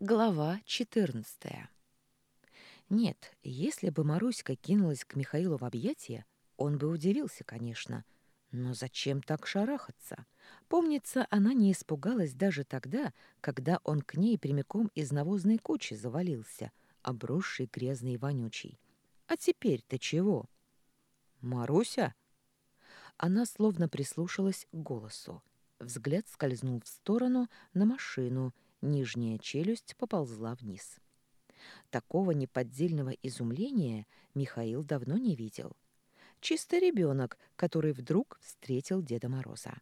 Глава 14. Нет, если бы Маруська кинулась к Михаилу в объятия, он бы удивился, конечно. Но зачем так шарахаться? Помнится, она не испугалась даже тогда, когда он к ней прямиком из навозной кучи завалился, обросший грязный и вонючий. А теперь-то чего? «Маруся?» Она словно прислушалась к голосу. Взгляд скользнул в сторону на машину — Нижняя челюсть поползла вниз. Такого неподдельного изумления Михаил давно не видел. Чисто ребенок, который вдруг встретил Деда Мороза.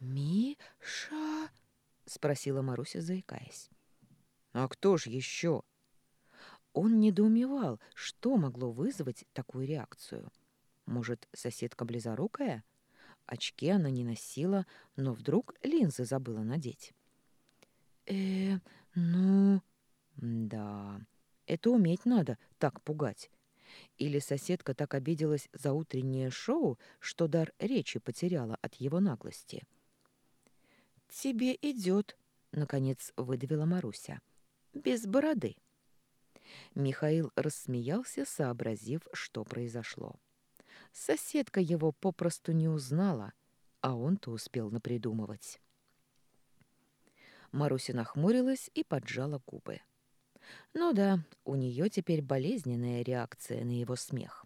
«Миша?» — спросила Маруся, заикаясь. «А кто ж еще?» Он недоумевал, что могло вызвать такую реакцию. Может, соседка близорукая? Очки она не носила, но вдруг линзы забыла надеть э ну...» «Да, это уметь надо, так пугать». Или соседка так обиделась за утреннее шоу, что дар речи потеряла от его наглости. «Тебе идет», — наконец выдавила Маруся. «Без бороды». Михаил рассмеялся, сообразив, что произошло. Соседка его попросту не узнала, а он-то успел напридумывать. Маруся нахмурилась и поджала губы. Ну да, у нее теперь болезненная реакция на его смех.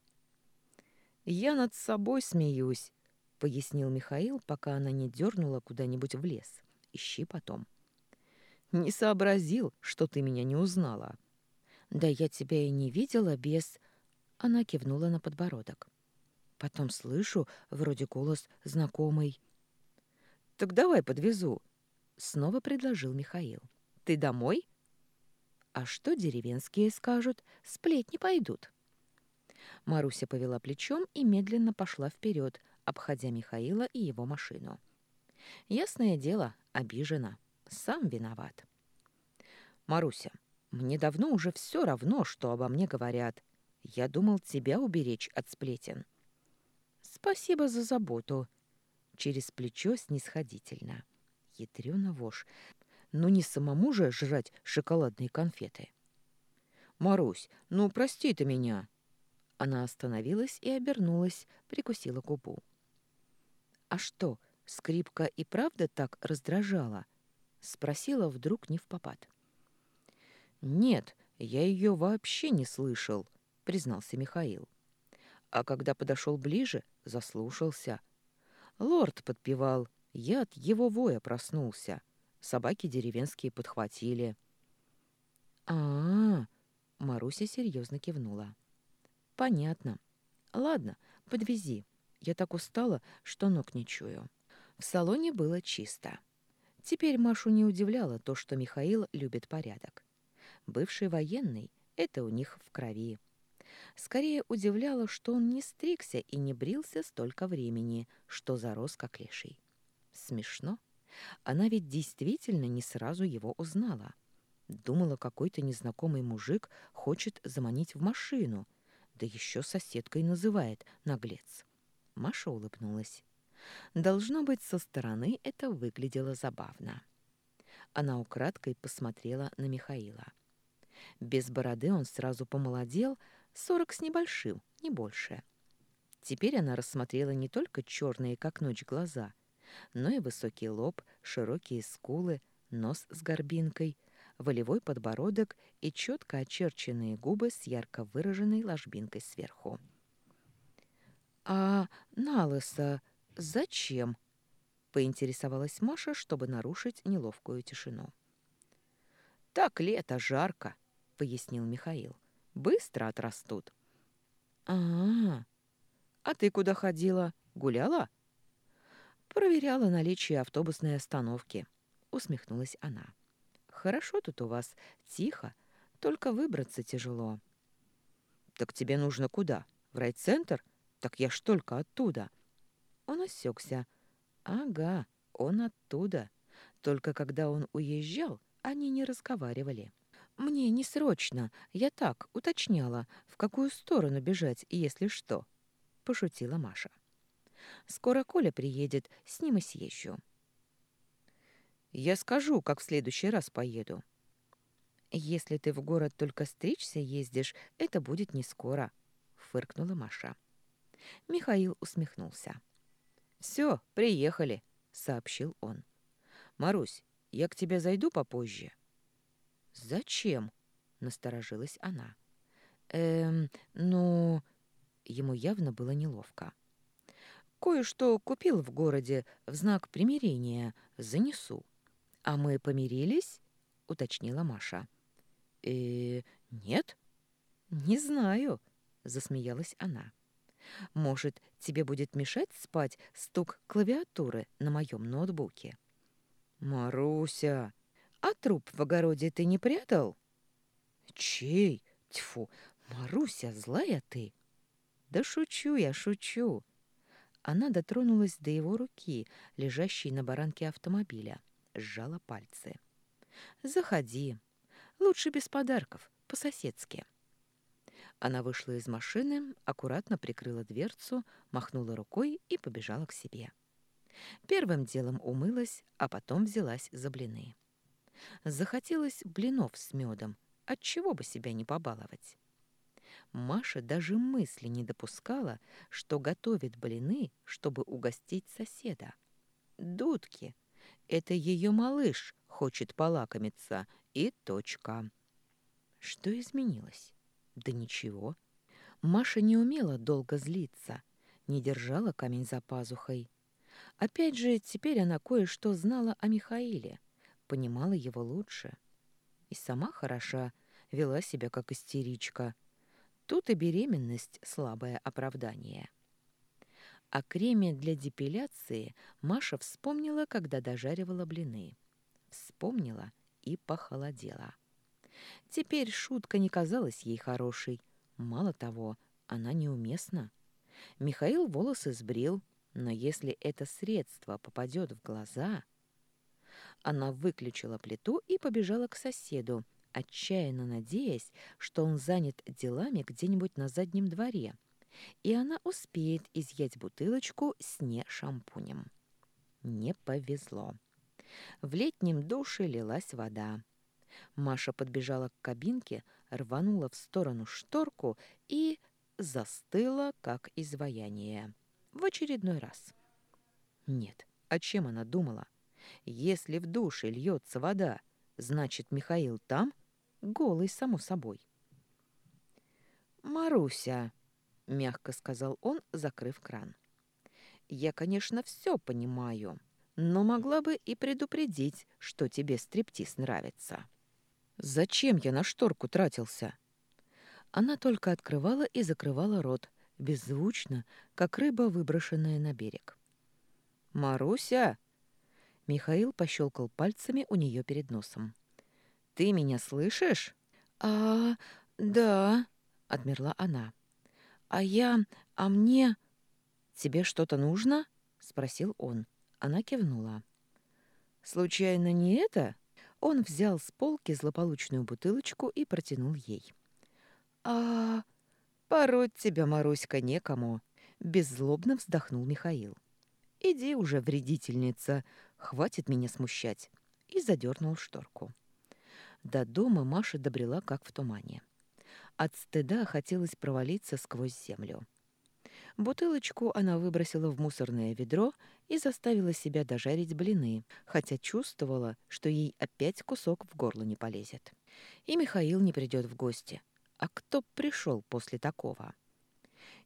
«Я над собой смеюсь», — пояснил Михаил, пока она не дернула куда-нибудь в лес. «Ищи потом». «Не сообразил, что ты меня не узнала». «Да я тебя и не видела без...» Она кивнула на подбородок. Потом слышу, вроде голос знакомый. «Так давай подвезу. Снова предложил Михаил. «Ты домой?» «А что деревенские скажут? Сплетни пойдут». Маруся повела плечом и медленно пошла вперед, обходя Михаила и его машину. Ясное дело, обижена. Сам виноват. «Маруся, мне давно уже все равно, что обо мне говорят. Я думал тебя уберечь от сплетен». «Спасибо за заботу». Через плечо снисходительно. Ядрёна вошь. Ну не самому же жрать шоколадные конфеты. «Марусь, ну прости ты меня!» Она остановилась и обернулась, прикусила губу. «А что, скрипка и правда так раздражала?» Спросила вдруг не в попад. «Нет, я ее вообще не слышал», — признался Михаил. А когда подошел ближе, заслушался. Лорд подпевал, я от его воя проснулся. Собаки деревенские подхватили. а, -а, -а Маруся серьезно кивнула. «Понятно. Ладно, подвези. Я так устала, что ног не чую». В салоне было чисто. Теперь Машу не удивляло то, что Михаил любит порядок. Бывший военный — это у них в крови. Скорее удивляло, что он не стригся и не брился столько времени, что зарос как леший. Смешно. Она ведь действительно не сразу его узнала. Думала, какой-то незнакомый мужик хочет заманить в машину, да еще соседкой называет, наглец. Маша улыбнулась. Должно быть, со стороны это выглядело забавно. Она украдкой посмотрела на Михаила. Без бороды он сразу помолодел, сорок с небольшим, не больше. Теперь она рассмотрела не только черные, как ночь, глаза — но и высокий лоб, широкие скулы, нос с горбинкой, волевой подбородок и четко очерченные губы с ярко выраженной ложбинкой сверху. «А налыса зачем?» — поинтересовалась Маша, чтобы нарушить неловкую тишину. «Так лето жарко», — пояснил Михаил. «Быстро отрастут». «А-а-а! А ты куда ходила? Гуляла?» Проверяла наличие автобусной остановки. Усмехнулась она. Хорошо тут у вас, тихо, только выбраться тяжело. Так тебе нужно куда? В райцентр? Так я ж только оттуда. Он осекся. Ага, он оттуда. Только когда он уезжал, они не разговаривали. Мне не срочно, я так уточняла, в какую сторону бежать, если что, пошутила Маша. Скоро Коля приедет, с ним и съезжу. Я скажу, как в следующий раз поеду. «Если ты в город только стричься ездишь, это будет не скоро», — фыркнула Маша. Михаил усмехнулся. «Все, приехали», — сообщил он. «Марусь, я к тебе зайду попозже». «Зачем?» — насторожилась она. «Эм, ну...» Ему явно было неловко. «Кое-что купил в городе в знак примирения. Занесу». «А мы помирились?» — уточнила Маша. «Э, нет?» «Не знаю», — засмеялась она. «Может, тебе будет мешать спать стук клавиатуры на моем ноутбуке?» «Маруся!» «А труп в огороде ты не прятал?» «Чей? Тьфу! Маруся, злая ты!» «Да шучу я, шучу!» Она дотронулась до его руки, лежащей на баранке автомобиля, сжала пальцы. «Заходи. Лучше без подарков, по-соседски». Она вышла из машины, аккуратно прикрыла дверцу, махнула рукой и побежала к себе. Первым делом умылась, а потом взялась за блины. Захотелось блинов с медом, отчего бы себя не побаловать. Маша даже мысли не допускала, что готовит блины, чтобы угостить соседа. Дудки. Это ее малыш хочет полакомиться, и точка. Что изменилось? Да ничего. Маша не умела долго злиться, не держала камень за пазухой. Опять же, теперь она кое-что знала о Михаиле, понимала его лучше. И сама хороша, вела себя как истеричка. Тут и беременность — слабое оправдание. О креме для депиляции Маша вспомнила, когда дожаривала блины. Вспомнила и похолодела. Теперь шутка не казалась ей хорошей. Мало того, она неуместна. Михаил волосы сбрил, но если это средство попадет в глаза... Она выключила плиту и побежала к соседу, отчаянно надеясь, что он занят делами где-нибудь на заднем дворе, и она успеет изъять бутылочку с не шампунем. Не повезло. В летнем душе лилась вода. Маша подбежала к кабинке, рванула в сторону шторку и застыла, как изваяние. В очередной раз. Нет, о чем она думала? Если в душе льется вода, значит, Михаил там, голый, само собой. «Маруся», — мягко сказал он, закрыв кран. «Я, конечно, все понимаю, но могла бы и предупредить, что тебе стриптиз нравится». «Зачем я на шторку тратился?» Она только открывала и закрывала рот, беззвучно, как рыба, выброшенная на берег. «Маруся!» Михаил пощелкал пальцами у нее перед носом. «Ты меня слышишь?» «А, да», — отмерла она. «А я... А мне...» «Тебе что-то нужно?» — спросил он. Она кивнула. «Случайно не это?» Он взял с полки злополучную бутылочку и протянул ей. «А, пороть тебя, Маруська, некому», — беззлобно вздохнул Михаил. «Иди уже, вредительница, Хватит меня смущать. И задернул шторку. До дома Маша добрела, как в тумане. От стыда хотелось провалиться сквозь землю. Бутылочку она выбросила в мусорное ведро и заставила себя дожарить блины, хотя чувствовала, что ей опять кусок в горло не полезет. И Михаил не придет в гости. А кто пришел после такого?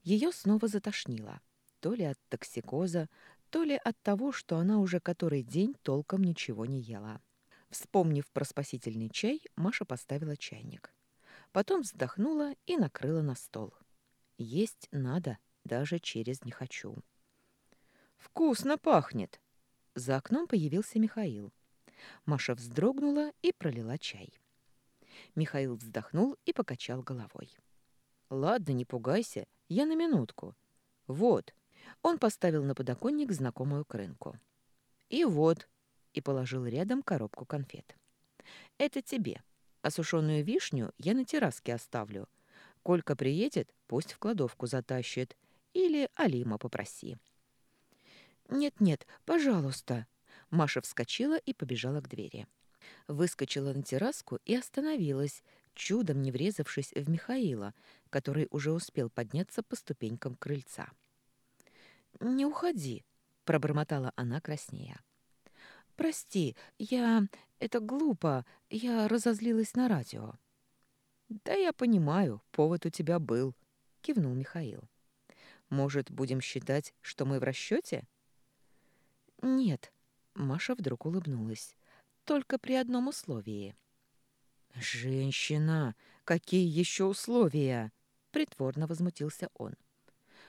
Ее снова затошнило. То ли от токсикоза, то ли от того, что она уже который день толком ничего не ела. Вспомнив про спасительный чай, Маша поставила чайник. Потом вздохнула и накрыла на стол. Есть надо, даже через «не хочу». «Вкусно пахнет!» За окном появился Михаил. Маша вздрогнула и пролила чай. Михаил вздохнул и покачал головой. «Ладно, не пугайся, я на минутку. Вот, он поставил на подоконник знакомую крынку. «И вот», — и положил рядом коробку конфет. «Это тебе. А сушеную вишню я на терраске оставлю. Колька приедет, пусть в кладовку затащит. Или Алима попроси». «Нет-нет, пожалуйста». Маша вскочила и побежала к двери. Выскочила на терраску и остановилась, чудом не врезавшись в Михаила, который уже успел подняться по ступенькам крыльца. «Не уходи», — пробормотала она краснея. «Прости, я... Это глупо. Я разозлилась на радио». «Да я понимаю, повод у тебя был», — кивнул Михаил. «Может, будем считать, что мы в расчете?» «Нет», — Маша вдруг улыбнулась. «Только при одном условии». «Женщина, какие еще условия?» — притворно возмутился он.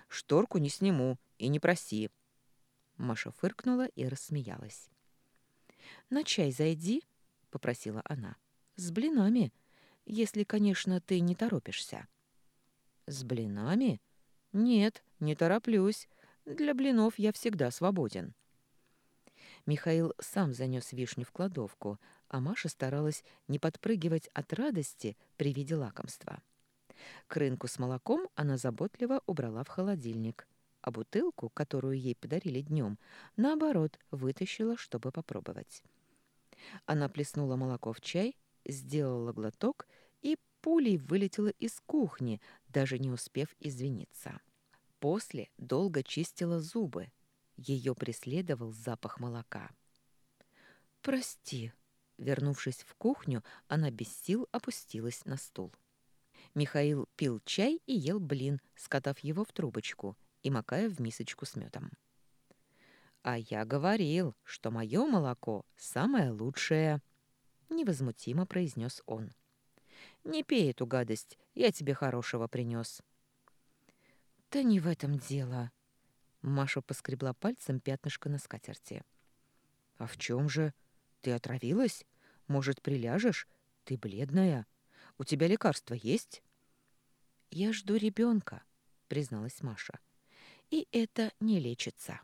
«Шторку не сниму и не проси». Маша фыркнула и рассмеялась. «На чай зайди», — попросила она. «С блинами, если, конечно, ты не торопишься». «С блинами? Нет, не тороплюсь. Для блинов я всегда свободен». Михаил сам занес вишню в кладовку, а Маша старалась не подпрыгивать от радости при виде лакомства. Крынку с молоком она заботливо убрала в холодильник, а бутылку, которую ей подарили днем, наоборот, вытащила, чтобы попробовать. Она плеснула молоко в чай, сделала глоток и пулей вылетела из кухни, даже не успев извиниться. После долго чистила зубы. Ее преследовал запах молока. «Прости», Вернувшись в кухню, она без сил опустилась на стул. Михаил пил чай и ел блин, скатав его в трубочку и макая в мисочку с медом. «А я говорил, что мое молоко самое лучшее», — невозмутимо произнес он. «Не пей эту гадость, я тебе хорошего принес». «Да не в этом дело», — Маша поскребла пальцем пятнышко на скатерти. «А в чем же? Ты отравилась? Может, приляжешь? Ты бледная. У тебя лекарства есть?» «Я жду ребенка», — призналась Маша. «И это не лечится».